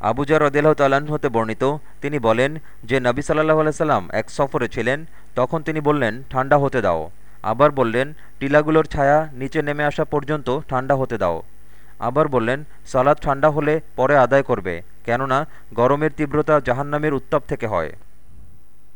আবুজার রদিল্লাহ তাল্লাহ্ন হতে বর্ণিত, তিনি বলেন যে নবী সাল্লাহ আলাইসাল্লাম এক সফরে ছিলেন, তখন তিনি বললেন, ঠান্ডা হতে দাও। আবার বললেন, টিলাগুলোর ছায়া নিচে নেমে আসা পর্যন্ত ঠান্ডা হতে দাও। আবার বললেন, সালাদ ঠান্ডা হলে পরে আদায় করবে, কেননা গরমের তীব্রতা জাহান্নামের উত্তাপ থেকে হয়।